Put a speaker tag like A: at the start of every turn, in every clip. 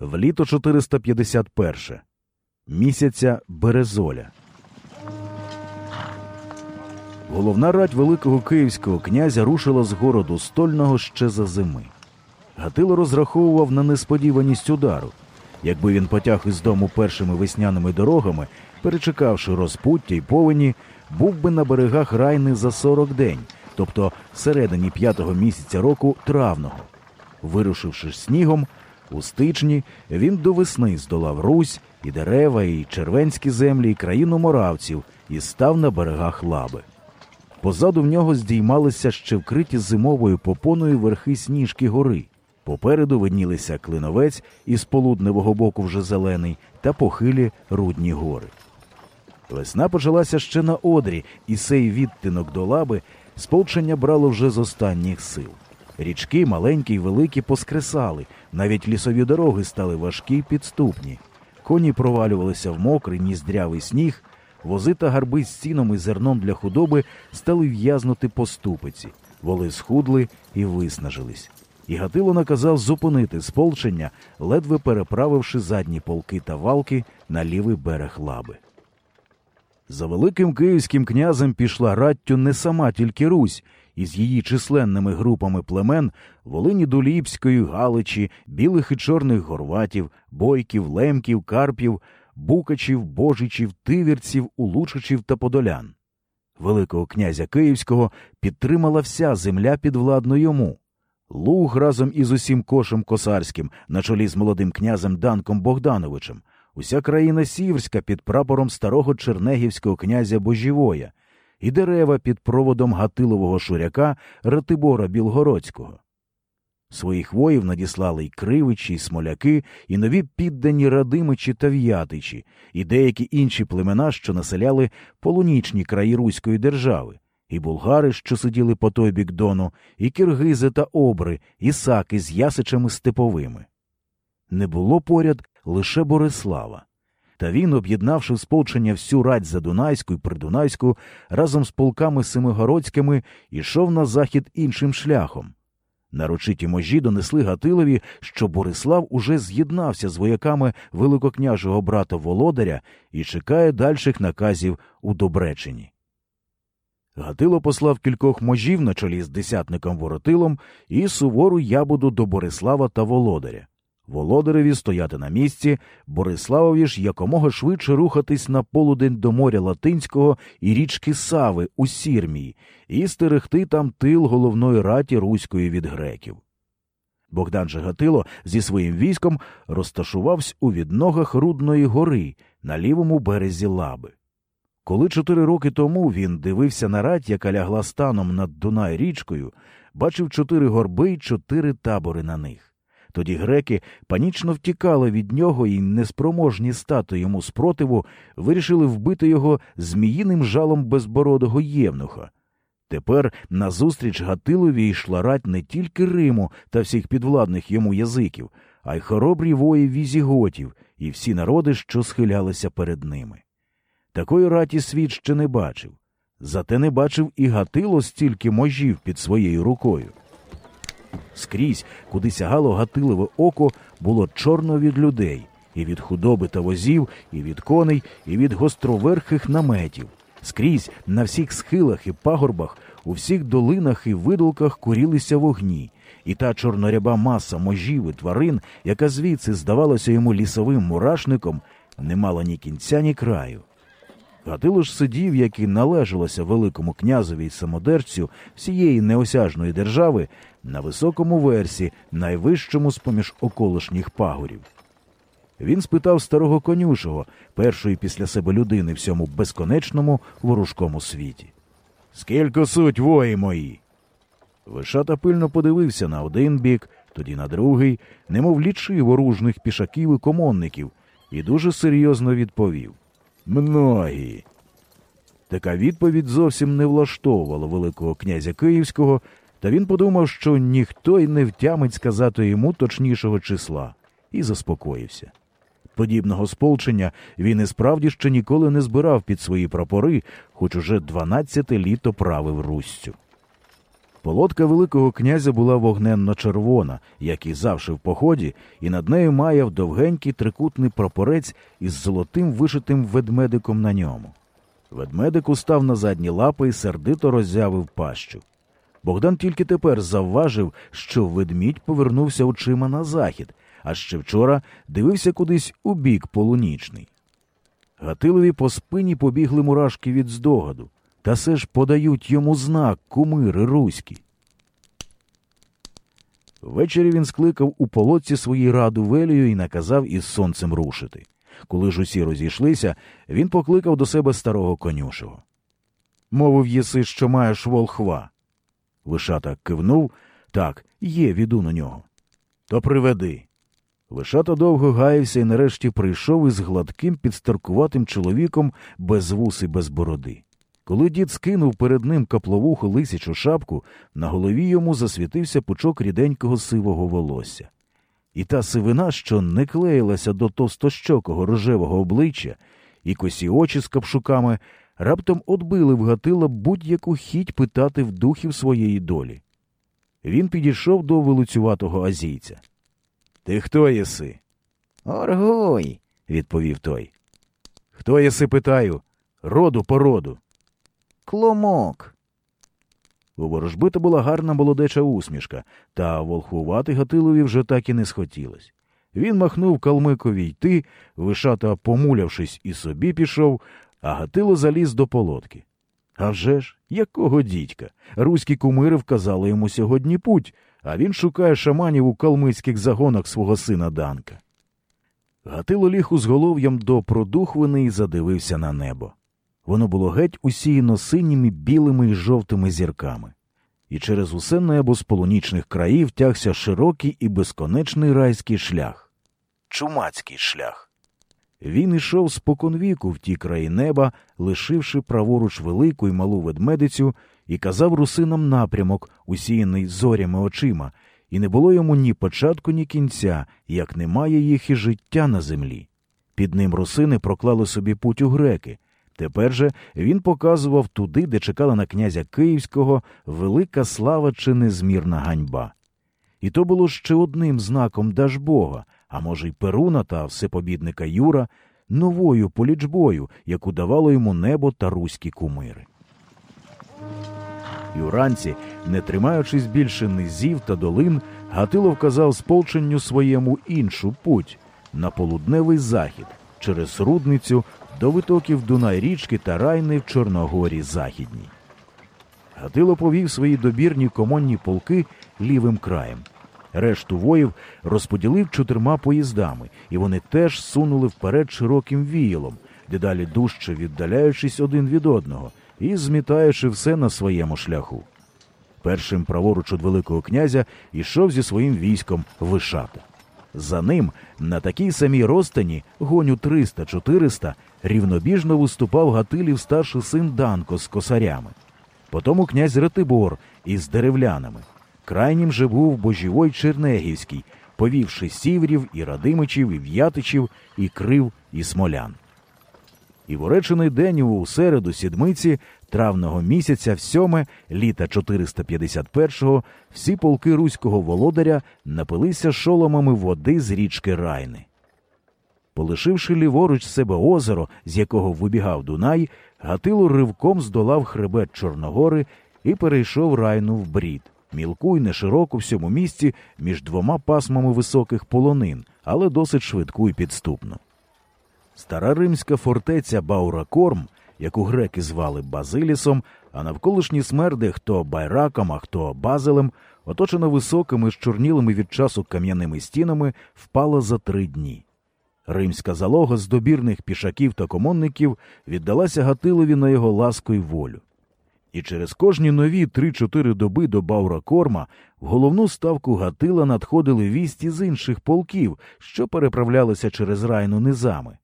A: В літо 451 місяця Березоля. Головна рать Великого Київського князя рушила з городу стольного ще за зими. Гатило розраховував на несподіваність удару. Якби він потяг із дому першими весняними дорогами, перечекавши розпуття й повені, був би на берегах райни за 40 день, тобто всередині п'ятого місяця року травного. Вирушивши снігом, у стичні він до весни здолав Русь і дерева, і червенські землі, і країну моравців, і став на берегах лаби. Позаду в нього здіймалися ще вкриті зимовою попоною верхи сніжки гори. Попереду виднілися клиновець із полудневого боку вже зелений та похилі рудні гори. Весна почалася ще на одрі, і сей відтинок до лаби сполчення брало вже з останніх сил. Річки маленькі й великі поскресали, навіть лісові дороги стали важкі й підступні. Коні провалювалися в мокрий ніздрявий сніг, вози та гарби з сіном і зерном для худоби стали в'язнути по ступиці, воли схудли і виснажились. І Гатило наказав зупинити сполчення, ледве переправивши задні полки та валки на лівий берег лаби. За великим київським князем пішла раттю не сама тільки Русь, із її численними групами племен Волині Дуліпської, Галичі, білих і чорних горватів, бойків, лемків, карпів, букачів, божичів, тивірців, улучичів та подолян. Великого князя Київського підтримала вся земля підвладно йому. Луг разом із усім кошем косарським, на чолі з молодим князем Данком Богдановичем, уся країна Сіверська під прапором старого чернегівського князя Божівоя, і дерева під проводом Гатилового шуряка Ратибора Білгородського. Своїх воїв надіслали й кривичі, й смоляки, і нові піддані радимичі та в'ятичі, і деякі інші племена, що населяли полунічні краї Руської держави, і булгари, що сиділи по той бік дону, і киргизи та обри, і саки з ясичами степовими. Не було поряд лише Борислава. Та він, об'єднавши в сполчення всю рать Задунайську і Придунайську, разом з полками Семигородськими, ішов на захід іншим шляхом. Нарочиті можі донесли Гатилові, що Борислав уже з'єднався з вояками великокняжого брата Володаря і чекає дальших наказів у Добречині. Гатило послав кількох можів на чолі з десятником Воротилом і сувору ябоду до Борислава та Володаря. Володареві стояти на місці, Бориславові ж якомога швидше рухатись на полудень до моря Латинського і річки Сави у Сірмії і стерегти там тил головної раті руської від греків. Богдан же Гатило зі своїм військом розташувався у відногах Рудної гори на лівому березі лаби. Коли чотири роки тому він дивився на рать, яка лягла станом над Дунай річкою, бачив чотири горби й чотири табори на них. Тоді греки панічно втікали від нього і, неспроможні стати йому спротиву, вирішили вбити його зміїним жалом безбородого євнуха. Тепер назустріч Гатилові йшла рать не тільки Риму та всіх підвладних йому язиків, а й хоробрі вої візіготів і всі народи, що схилялися перед ними. Такої раті світ ще не бачив. Зате не бачив і Гатило стільки можів під своєю рукою. Скрізь, куди сягало Гатилове око, було чорно від людей, і від худоби та возів, і від коней, і від гостроверхих наметів. Скрізь, на всіх схилах і пагорбах, у всіх долинах і видолках курілися вогні, і та чорноряба маса можів і тварин, яка звідси здавалася йому лісовим мурашником, не мала ні кінця, ні краю. Гатило ж сидів, як і належалося великому князеві й самодерцю всієї неосяжної держави, на високому версі, найвищому з поміж околишніх пагорів. Він спитав старого конюшого, першої після себе людини в цьому безконечному ворожкому світі. Скільки суть вої мої? Вишата пильно подивився на один бік, тоді на другий, немов лічив оружних пішаків і комонників, і дуже серйозно відповів Многі. Така відповідь зовсім не влаштовувала Великого князя Київського, та він подумав, що ніхто й не втямить сказати йому точнішого числа, і заспокоївся. Подібного сполчення він і справді ще ніколи не збирав під свої прапори, хоч уже дванадцяте літо правив Руссю. Полотка Великого князя була вогненно червона, як і завжди в поході, і над нею маяв довгенький трикутний прапорець із золотим вишитим ведмедиком на ньому. Ведмедик устав на задні лапи і сердито роззявив пащу. Богдан тільки тепер завважив, що ведмідь повернувся очима на захід, а ще вчора дивився кудись у бік полунічний. Гатилові по спині побігли мурашки від здогаду, та все ж подають йому знак кумири руські. Ввечері він скликав у полотці свої раду велію і наказав із сонцем рушити. Коли ж усі розійшлися, він покликав до себе старого конюшого. Мовив єси, що маєш волхва. Вишата кивнув так, є відун у нього. То приведи. Вишата довго гаявся і нарешті прийшов із гладким підстаркуватим чоловіком без вус і без бороди. Коли дід скинув перед ним капловуху лисячу шапку, на голові йому засвітився пучок ріденького сивого волосся. І та сивина, що не клеїлася до товстощокого рожевого обличчя, і косі очі з капшуками, раптом отбили в Гатила будь-яку хіть питати в духів своєї долі. Він підійшов до вилуцюватого азійця. Ти хто єси?
B: Оргуй,
A: відповів той. Хто єси, питаю, роду по роду.
B: Клумок.
A: У ворожбита була гарна молодеча усмішка, та волхвувати Гатилові вже так і не схотілось. Він махнув калмикові йти, вишата, помулявшись, і собі пішов, а Гатило заліз до полотки. А вже ж, якого дідька? Руські кумири вказали йому сьогодні путь, а він шукає шаманів у калмицьких загонах свого сина Данка. Гатило ліг узголов'ям до продухвини і задивився на небо. Воно було геть усіяно синіми, білими і жовтими зірками, і через усе небо з полунічних країв тягся широкий і безконечний райський шлях чумацький шлях. Він ішов споконвіку в ті краї неба, лишивши праворуч велику і малу ведмедицю, і казав русинам напрямок, усіяний зорями очима, і не було йому ні початку, ні кінця, як немає їх і життя на землі. Під ним русини проклали собі путь у греки. Тепер же він показував туди, де чекала на князя Київського велика слава чи незмірна ганьба. І то було ще одним знаком Дажбога, а може, й Перуна та всепобідника Юра, новою полічбою, яку давало йому небо та руські кумири. І уранці, не тримаючись більше низів та долин, Гатило вказав сполченню своєму іншу путь на полудневий захід через рудницю до витоків Дунай річки та райни в Чорногорі Західній. Гатило повів свої добірні комонні полки лівим краєм. Решту воїв розподілив чотирма поїздами, і вони теж сунули вперед широким віялом, дедалі дужче віддаляючись один від одного і змітаючи все на своєму шляху. Першим праворуч від Великого князя йшов зі своїм військом Вишата. За ним на такій самій розстані гоню 300-400 рівнобіжно виступав Гатилів старший син Данко з косарями. Потому князь Ратибор із деревлянами. Крайнім же був божівой Чернегівський, повівши сіврів і радимичів, і в'ятичів, і крив, і смолян. І в уречений день у середу сідмиці травного місяця в сьоме літа 451-го всі полки руського володаря напилися шоломами води з річки Райни. Полишивши ліворуч себе озеро, з якого вибігав Дунай, Гатило ривком здолав хребет Чорногори і перейшов райну в брід, мілку й нешироку всьому місці між двома пасмами високих полонин, але досить швидку і підступну. Стара римська фортеця Бауракорм, яку греки звали Базилісом, а навколишні смерди хто байраком, а хто базелем, оточена високими, щорнілими від часу кам'яними стінами, впала за три дні. Римська залога з добірних пішаків та комонників віддалася Гатилові на його ласку й волю. І через кожні нові три-чотири доби до Баура Корма в головну ставку Гатила надходили вісті з інших полків, що переправлялися через райну низами.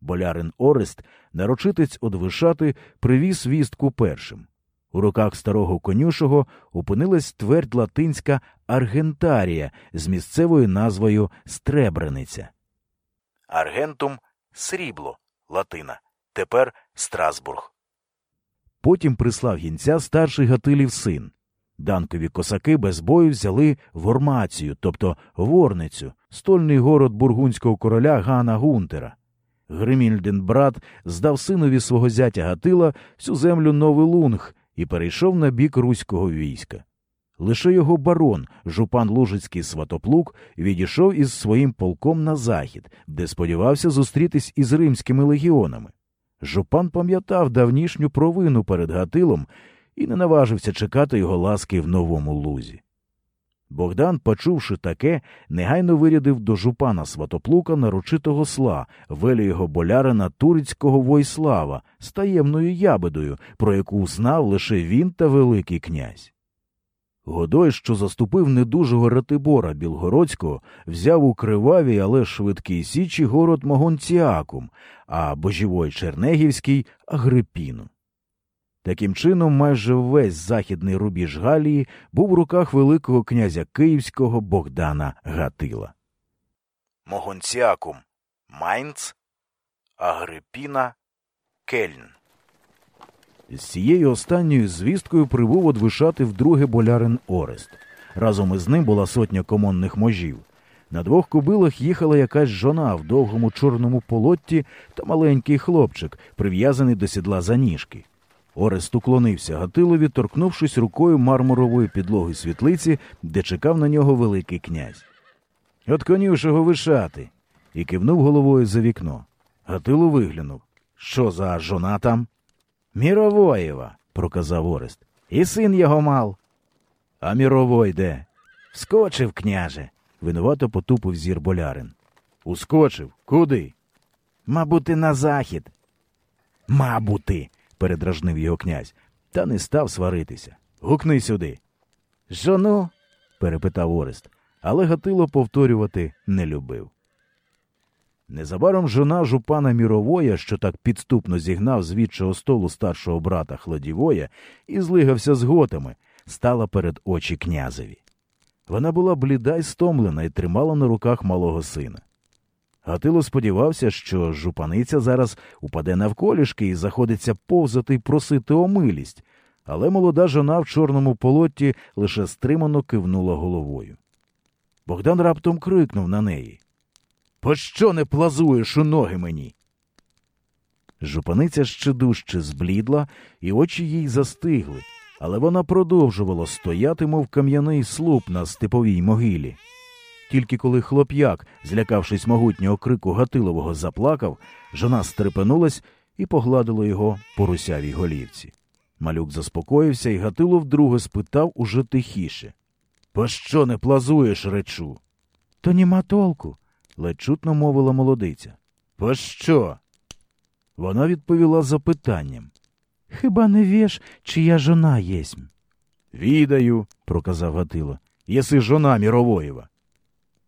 A: Болярин Орест, нарочитець одвишати, привіз вістку першим. У руках старого конюшого опинилась твердь латинська Аргентарія з місцевою назвою Стребрениця. Аргентум срібло латина. Тепер Страсбург. Потім прислав гінця старший Гатилів син. Данкові косаки без бою взяли Вормацію, тобто Ворницю, стольний город бургунського короля Гана Гунтера. Гримільден брат здав синові свого зятя Гатила всю землю Новий Лунг і перейшов на бік руського війська. Лише його барон, жупан Лужицький Сватоплук, відійшов із своїм полком на захід, де сподівався зустрітись із римськими легіонами. Жупан пам'ятав давнішню провину перед Гатилом і не наважився чекати його ласки в новому лузі. Богдан, почувши таке, негайно вирядив до жупана Сватоплука нарочитого сла, велі його болярина турецького Войслава з таємною ябедою, про яку знав лише він та Великий князь. Годой, що заступив недужого Ратибора Білгородського, взяв у кривавій, але швидкій січі город Могонціакум, а божівой Чернегівський Агрипіну. Таким чином, майже весь західний рубіж Галії був в руках Великого князя Київського Богдана Гатила. Могонціакум Майнц, Агрипіна, Кельн. З цією останньою звісткою прибув одвишати вдруге болярин Орест. Разом із ним була сотня комонних можів. На двох кобилах їхала якась жона в довгому чорному полотті та маленький хлопчик, прив'язаний до сідла за ніжки. Орест уклонився Гатилові, торкнувшись рукою мармурової підлоги світлиці, де чекав на нього Великий князь. От конюшого вишати. і кивнув головою за вікно. Гатило виглянув. Що за жона там? Міровоєва, проказав Орест. І син його мав. А міровой де? Вскочив, княже. Винувато потупив зір болярин. Ускочив? Куди? Мабути, на захід. Мабути, передражнив його князь, та не став сваритися. Гукни сюди. Жону? перепитав Орест, але Гатило повторювати не любив. Незабаром жона жупана Міровоя, що так підступно зігнав з відчого столу старшого брата Хладівоя і злигався з готами, стала перед очі князеві. Вона була бліда й стомлена і тримала на руках малого сина. Гатило сподівався, що жупаниця зараз упаде навколішки і заходиться повзати й просити о милість, але молода жона в чорному полотті лише стримано кивнула головою. Богдан раптом крикнув на неї Пощо не плазуєш у ноги мені? Жупаниця ще дужче зблідла, і очі їй застигли, але вона продовжувала стояти, мов кам'яний слуп на степовій могилі. Тільки коли хлоп'як, злякавшись могутнього крику Гатилового, заплакав, жона стрепенулась і погладила його по русявій голівці. Малюк заспокоївся, і Гатило вдруге спитав уже тихіше. Пощо не плазуєш, речу? То нема толку, ледь чутно мовила молодиця. Пощо? Вона відповіла запитанням. Хіба не вєш, чия жона єсмь? Відаю, проказав Гатило. Єси жона Міровоєва.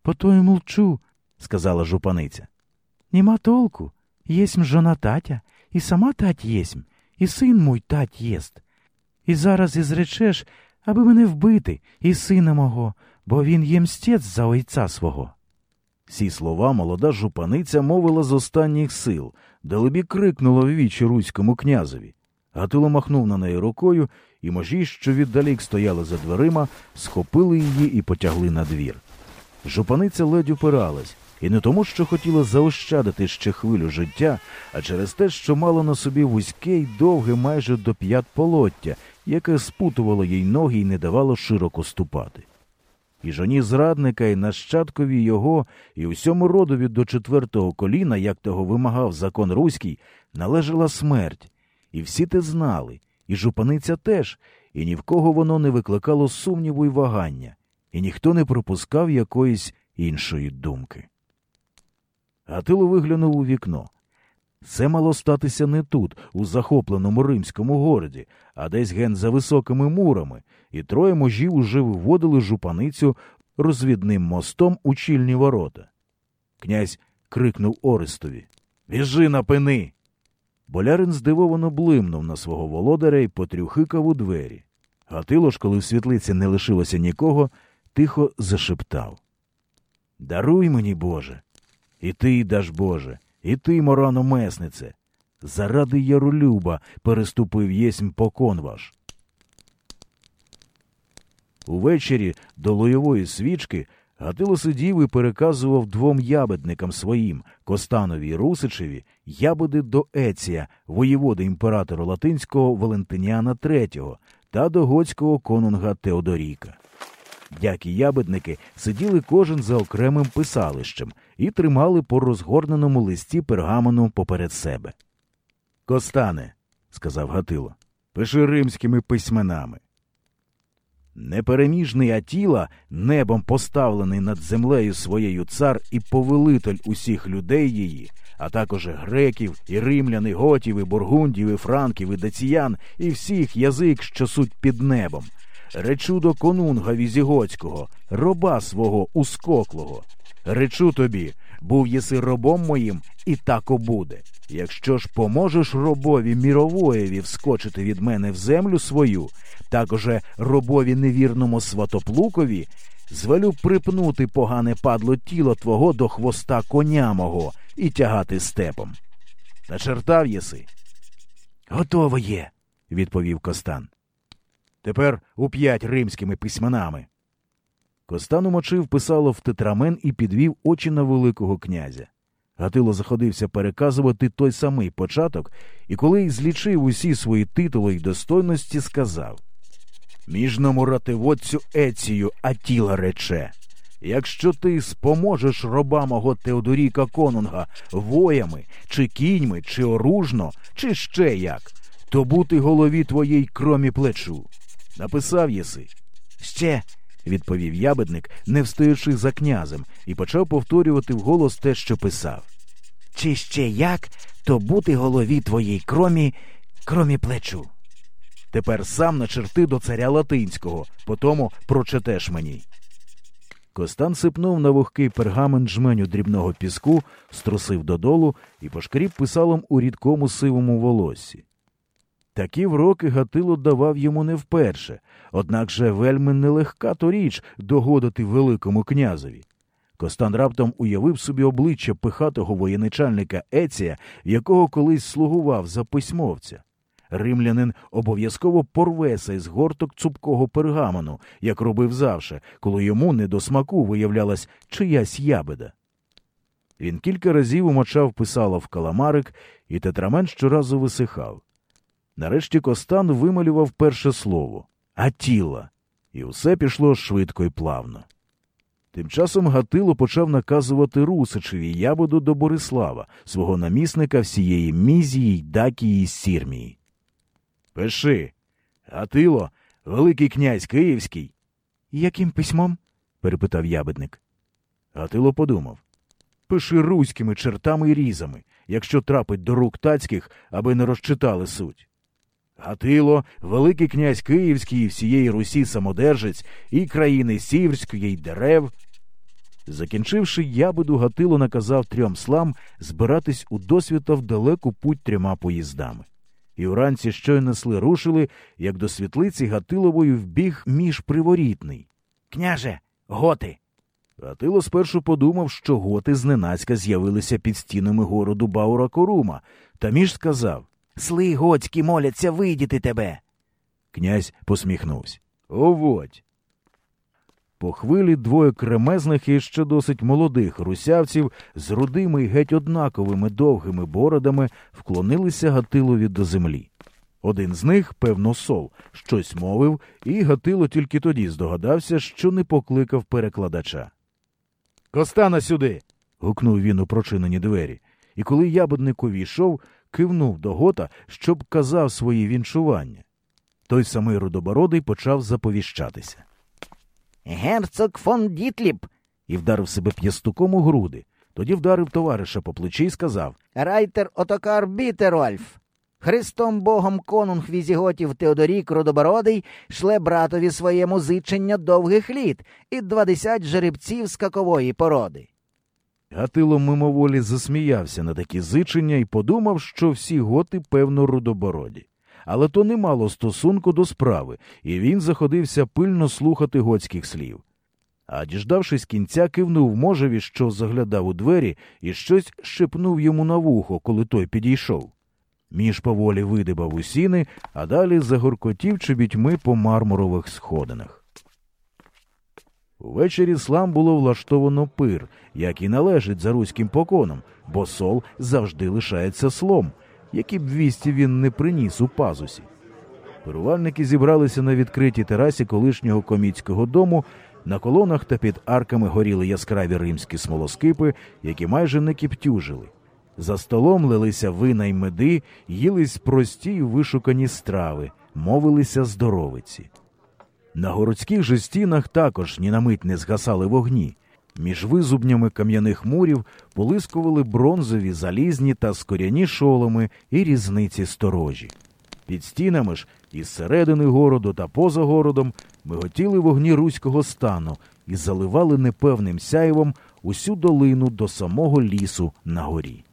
A: По то й молчу, сказала жупаниця. Нема толку. Єсмь жона татя, і сама тать єсмь, і син мой тать єст. І зараз ізречеш, аби мене вбити, і сина мого, бо він є мстець за ойця свого. Ці слова молода жупаниця мовила з останніх сил, далебі крикнула в вічі руському князеві. Гатило махнув на неї рукою, і можі, що віддалік стояли за дверима, схопили її і потягли на двір. Жупаниця ледь упиралась, і не тому, що хотіла заощадити ще хвилю життя, а через те, що мала на собі вузьке й довге майже до п'ят полоття, яке спутувало їй ноги і не давало широко ступати. І жоні зрадника, і нащадкові його, і усьому родові до четвертого коліна, як того вимагав закон руський, належала смерть. І всі те знали, і жупаниця теж, і ні в кого воно не викликало сумніву й вагання, і ніхто не пропускав якоїсь іншої думки. Гатило виглянув у вікно. Це мало статися не тут, у захопленому римському городі, а десь ген за високими мурами, і троє можів уже виводили жупаницю розвідним мостом у чільні ворота. Князь крикнув Орестові Віжи на пини. Болярин здивовано блимнув на свого володаря і потрюхикав у двері. Гатило ж, коли в світлиці не лишилося нікого, тихо зашептав Даруй мені, Боже, і ти, даш Боже, і ти, Морано меснице, заради Яролюба переступив єсмь покон ваш. Увечері до лойової свічки Гатило сидів і переказував двом ябедникам своїм Костанові і Русичеві ябеди до Еція, воєводи імператора латинського Валентиніана III та до готського конунга Теодоріка. Дякі ябедники сиділи кожен за окремим писалищем і тримали по розгорненому листі пергамену поперед себе. Костане, сказав Гатило, пиши римськими письменами. Непереміжний Атіла, небом поставлений над землею своєю цар і повелитель усіх людей її, а також греків, і римлян, і готів, і бургундів, і франків, і дациян, і всіх язик, що суть під небом. Речу до конунга візігоцького, роба свого ускоклого. Речу тобі, був єси робом моїм, і тако буде. Якщо ж поможеш робові міровоєві вскочити від мене в землю свою, також робові невірному сватоплукові, звелю припнути погане падло тіло твого до хвоста коня мого і тягати степом. Начертав єси? Готово є, відповів Костан. Тепер уп'ять римськими письменами. Костан умочив писало в тетрамен і підвів очі на Великого князя. Гатило заходився переказувати той самий початок, і коли злічив усі свої титули й достойності, сказав Міжному ративодцю Ецію Атіла рече Якщо ти споможеш роба мого Теодоріка Конунга воями, чи кіньми, чи оружно, чи ще як, то бути голові твоїй кромі плечу. Написав єси. Ще, відповів ябедник, не встоячи за князем, і почав повторювати вголос те, що писав. Чи ще як, то бути голові твоїй кромі, кромі плечу. Тепер сам начерти до царя латинського, потому прочетеш мені. Костан сипнув на вогкий пергамент жменю дрібного піску, струсив додолу і пошкріб писалом у рідкому сивому волоссі. Такі вроки Гатило давав йому не вперше, однак же вельми нелегка то річ догодити Великому князеві. Костан раптом уявив собі обличчя пихатого воєначальника Еція, якого колись слугував за письмовця. Римлянин обов'язково порве сей з горток цупкого пергамену, як робив завше, коли йому не до смаку виявлялась чиясь ябеда. Він кілька разів умочав писало в каламарик, і тетрамен щоразу висихав. Нарешті Костан вималював перше слово Атіла, і все пішло швидко і плавно. Тим часом Гатило почав наказувати Русичеві ябоду до Борислава, свого намісника всієї Мізії, Дакії й Сірмії. Пиши. Гатило, Великий князь Київський. Яким письмом? перепитав ябедник. Гатило подумав. Пиши руськими чертами і різами, якщо трапить до рук тацьких, аби не розчитали суть. Гатило, Великий князь Київський і всієї Русі самодержець, і країни Сіверської, й дерев. Закінчивши ябеду, Гатило наказав трьом слам збиратись у досвіта в далеку путь трьома поїздами. І уранці щойно сли рушили, як до світлиці Гатилової вбіг між приворітний. Княже, готи. Гатило спершу подумав, що готи зненацька з'явилися під стінами городу Баура Корума, та між сказав Сли готські моляться видіти тебе. Князь посміхнувся. Оводь. По хвилі двоє кремезних і ще досить молодих русявців з рудими й геть однаковими довгими бородами вклонилися Гатилові до землі. Один з них, певно, сол, щось мовив, і Гатило тільки тоді здогадався, що не покликав перекладача. Костана сюди. гукнув він у прочинені двері, і коли ябедник увійшов, кивнув до гота, щоб казав свої віншування. Той самий рудобородий почав заповіщатися.
B: Герцог фон Дітліп.
A: і вдарив себе п'ястуком у груди. Тоді вдарив товариша по плечі і сказав
B: Райтер Отокар Бітерольф. Христом Богом конунг візіготів Теодорік Рудобородий шле братові своєму зичення довгих літ і двадцять жеребців скакової породи.
A: Гатило мимоволі засміявся на такі зичення і подумав, що всі готи, певно, рудобороді. Але то не мало стосунку до справи, і він заходився пильно слухати готських слів. А діждавшись кінця, кивнув можеві, що заглядав у двері, і щось шепнув йому на вухо, коли той підійшов. Між поволі видибав у сіни, а далі загоркотів чобітьми по мармурових сходинах. Увечері слам було влаштовано пир, як і належить за руським поконом, бо сол завжди лишається слом, які б вісті він не приніс у пазусі. Пирувальники зібралися на відкритій терасі колишнього коміцького дому. На колонах та під арками горіли яскраві римські смолоскипи, які майже не кіптюжили. За столом лилися вина й меди, їлись прості й вишукані страви, мовилися здоровиці. На городських же стінах також ні на мить не згасали вогні. Між визубнями кам'яних мурів полискували бронзові, залізні та скоряні шоломи і різниці сторожі. Під стінами ж, із середини городу та поза городом, миготіли вогні руського стану і заливали непевним сяєвом усю долину до самого лісу на горі.